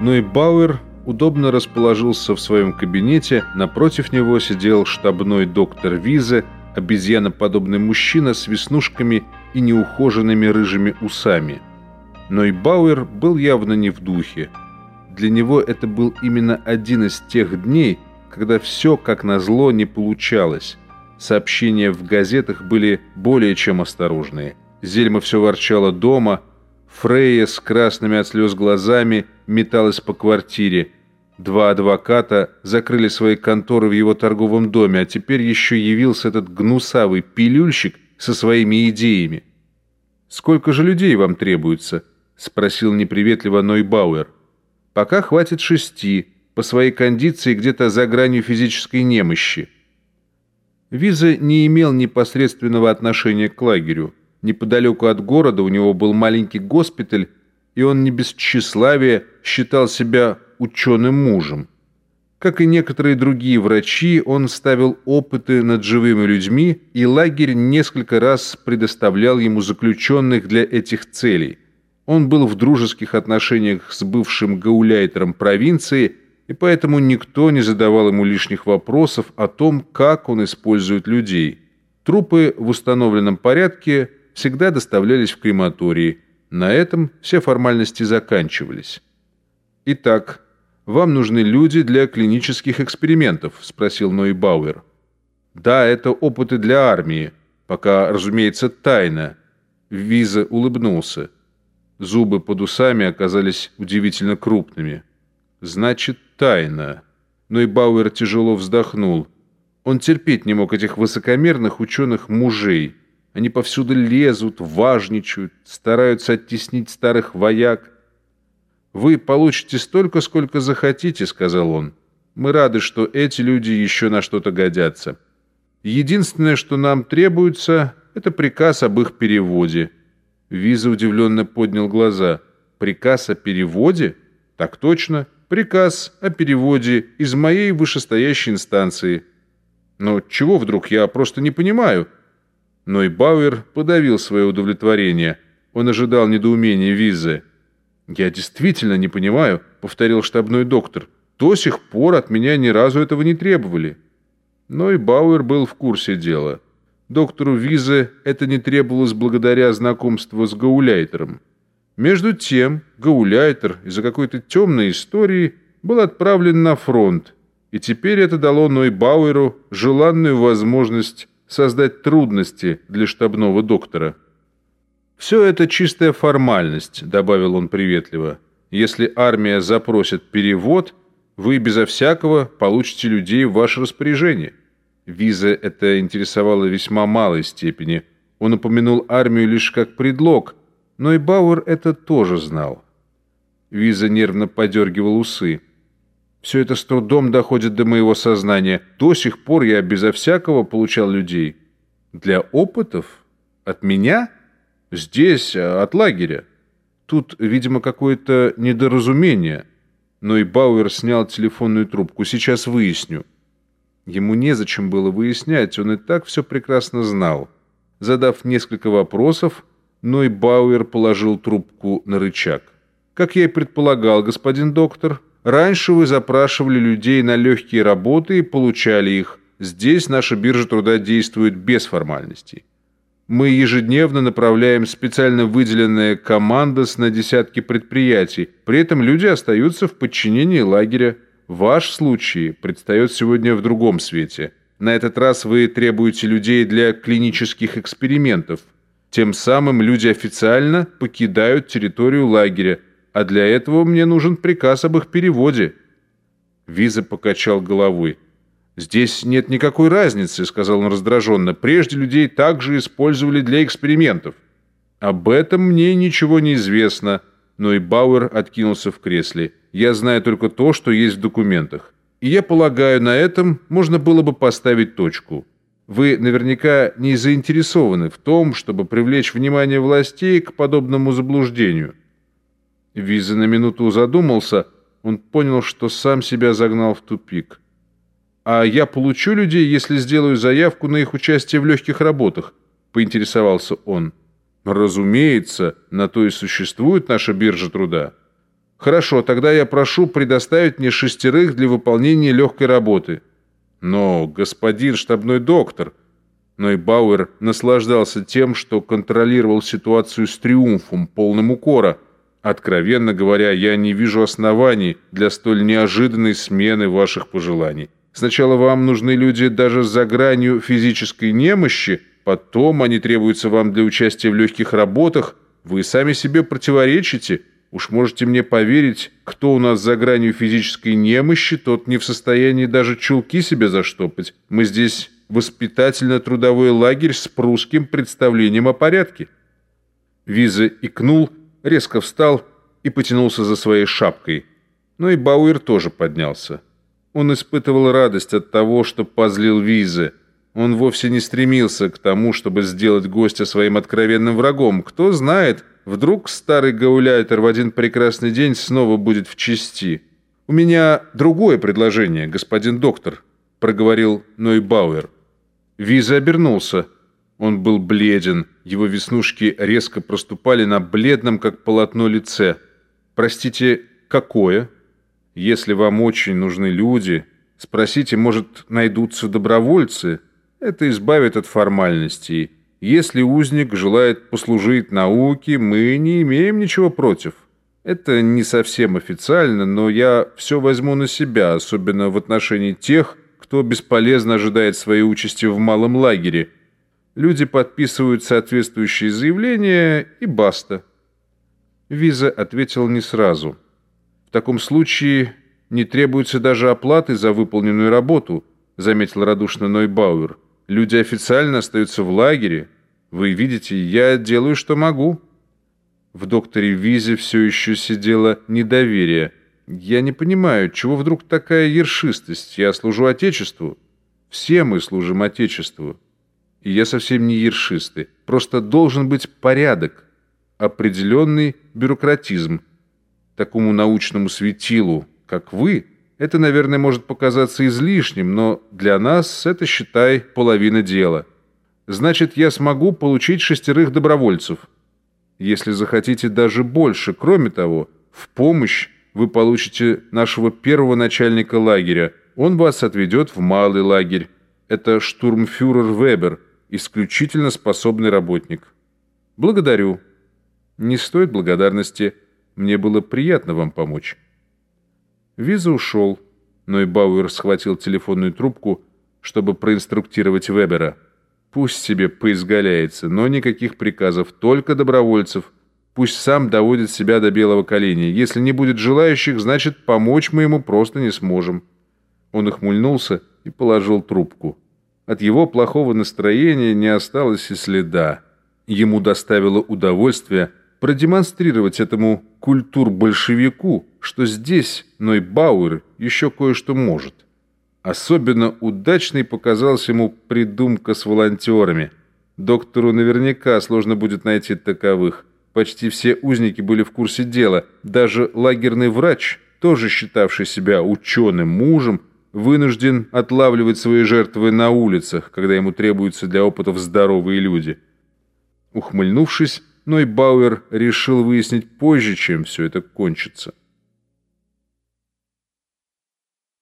Но и Бауэр удобно расположился в своем кабинете, напротив него сидел штабной доктор Визе, обезьяноподобный мужчина с веснушками и неухоженными рыжими усами. Но и Бауэр был явно не в духе. Для него это был именно один из тех дней, когда все, как назло, не получалось. Сообщения в газетах были более чем осторожные. Зельма все ворчала дома, Фрейя с красными от слез глазами металась по квартире. Два адвоката закрыли свои конторы в его торговом доме, а теперь еще явился этот гнусавый пилюльщик со своими идеями. «Сколько же людей вам требуется?» — спросил неприветливо Нойбауэр. «Пока хватит шести, по своей кондиции где-то за гранью физической немощи». Виза не имел непосредственного отношения к лагерю. Неподалеку от города у него был маленький госпиталь, и он не без тщеславия считал себя ученым мужем. Как и некоторые другие врачи, он ставил опыты над живыми людьми, и лагерь несколько раз предоставлял ему заключенных для этих целей. Он был в дружеских отношениях с бывшим гауляйтером провинции, и поэтому никто не задавал ему лишних вопросов о том, как он использует людей. Трупы в установленном порядке всегда доставлялись в крематории. На этом все формальности заканчивались. Итак, «Вам нужны люди для клинических экспериментов?» – спросил Ной Бауэр. «Да, это опыты для армии. Пока, разумеется, тайна». Виза улыбнулся. Зубы под усами оказались удивительно крупными. «Значит, тайна». Ной Бауэр тяжело вздохнул. Он терпеть не мог этих высокомерных ученых-мужей. Они повсюду лезут, важничают, стараются оттеснить старых вояк. «Вы получите столько, сколько захотите», — сказал он. «Мы рады, что эти люди еще на что-то годятся. Единственное, что нам требуется, это приказ об их переводе». Виза удивленно поднял глаза. «Приказ о переводе?» «Так точно. Приказ о переводе из моей вышестоящей инстанции». «Но чего вдруг? Я просто не понимаю». Но и Бауэр подавил свое удовлетворение. Он ожидал недоумения Визы. «Я действительно не понимаю», — повторил штабной доктор. «До сих пор от меня ни разу этого не требовали». Но и Бауэр был в курсе дела. Доктору Визе это не требовалось благодаря знакомству с Гауляйтером. Между тем, Гауляйтер из-за какой-то темной истории был отправлен на фронт, и теперь это дало Ной Бауэру желанную возможность создать трудности для штабного доктора. «Все это чистая формальность», — добавил он приветливо. «Если армия запросит перевод, вы безо всякого получите людей в ваше распоряжение». Виза это интересовало весьма малой степени. Он упомянул армию лишь как предлог, но и Бауэр это тоже знал. Виза нервно подергивал усы. «Все это с трудом доходит до моего сознания. До сих пор я безо всякого получал людей. Для опытов? От меня?» Здесь, э, от лагеря. Тут, видимо, какое-то недоразумение. Но и Бауэр снял телефонную трубку. Сейчас выясню. Ему незачем было выяснять, он и так все прекрасно знал. Задав несколько вопросов, Ной Бауэр положил трубку на рычаг. «Как я и предполагал, господин доктор, раньше вы запрашивали людей на легкие работы и получали их. Здесь наша биржа труда действует без формальностей. Мы ежедневно направляем специально выделенные командос на десятки предприятий. При этом люди остаются в подчинении лагеря. Ваш случай предстает сегодня в другом свете. На этот раз вы требуете людей для клинических экспериментов. Тем самым люди официально покидают территорию лагеря, а для этого мне нужен приказ об их переводе». Виза покачал головой. «Здесь нет никакой разницы», — сказал он раздраженно. «Прежде людей также использовали для экспериментов». «Об этом мне ничего не известно», но и Бауэр откинулся в кресле. «Я знаю только то, что есть в документах. И я полагаю, на этом можно было бы поставить точку. Вы наверняка не заинтересованы в том, чтобы привлечь внимание властей к подобному заблуждению». Виза на минуту задумался. Он понял, что сам себя загнал в тупик. «А я получу людей, если сделаю заявку на их участие в легких работах?» – поинтересовался он. «Разумеется, на то и существует наша биржа труда». Хорошо, тогда я прошу предоставить мне шестерых для выполнения легкой работы. Но, господин штабной доктор... Но и Бауэр наслаждался тем, что контролировал ситуацию с триумфом, полным укора. Откровенно говоря, я не вижу оснований для столь неожиданной смены ваших пожеланий. Сначала вам нужны люди даже за гранью физической немощи, потом они требуются вам для участия в легких работах. Вы сами себе противоречите. Уж можете мне поверить, кто у нас за гранью физической немощи, тот не в состоянии даже чулки себе заштопать. Мы здесь воспитательно-трудовой лагерь с прусским представлением о порядке. Виза икнул, резко встал и потянулся за своей шапкой. Но и Бауэр тоже поднялся. Он испытывал радость от того, что позлил визы. Он вовсе не стремился к тому, чтобы сделать гостя своим откровенным врагом. Кто знает, вдруг старый гауляйтер в один прекрасный день снова будет в чести. «У меня другое предложение, господин доктор», — проговорил Нойбауэр. Виза обернулся. Он был бледен, его веснушки резко проступали на бледном, как полотно, лице. «Простите, какое?» Если вам очень нужны люди, спросите, может, найдутся добровольцы. Это избавит от формальностей. Если узник желает послужить науке, мы не имеем ничего против. Это не совсем официально, но я все возьму на себя, особенно в отношении тех, кто бесполезно ожидает своей участи в малом лагере. Люди подписывают соответствующие заявления и баста. Виза ответил не сразу – в таком случае не требуется даже оплаты за выполненную работу, заметил радушно Нойбауэр. Люди официально остаются в лагере. Вы видите, я делаю, что могу. В докторе Визе все еще сидело недоверие. Я не понимаю, чего вдруг такая ершистость? Я служу Отечеству. Все мы служим Отечеству. И я совсем не ершисты. Просто должен быть порядок, определенный бюрократизм, такому научному светилу, как вы, это, наверное, может показаться излишним, но для нас это, считай, половина дела. Значит, я смогу получить шестерых добровольцев. Если захотите даже больше, кроме того, в помощь вы получите нашего первого начальника лагеря. Он вас отведет в малый лагерь. Это штурмфюрер Вебер, исключительно способный работник. Благодарю. Не стоит благодарности. Мне было приятно вам помочь». Виза ушел, но и Бауэр схватил телефонную трубку, чтобы проинструктировать Вебера. Пусть себе поизгаляется, но никаких приказов, только добровольцев. Пусть сам доводит себя до белого коленя. Если не будет желающих, значит, помочь мы ему просто не сможем. Он ухмыльнулся и положил трубку. От его плохого настроения не осталось и следа. Ему доставило удовольствие – продемонстрировать этому культур-большевику, что здесь Нойбауэр еще кое-что может. Особенно удачной показалась ему придумка с волонтерами. Доктору наверняка сложно будет найти таковых. Почти все узники были в курсе дела. Даже лагерный врач, тоже считавший себя ученым мужем, вынужден отлавливать свои жертвы на улицах, когда ему требуются для опытов здоровые люди. Ухмыльнувшись, но и Бауэр решил выяснить позже, чем все это кончится.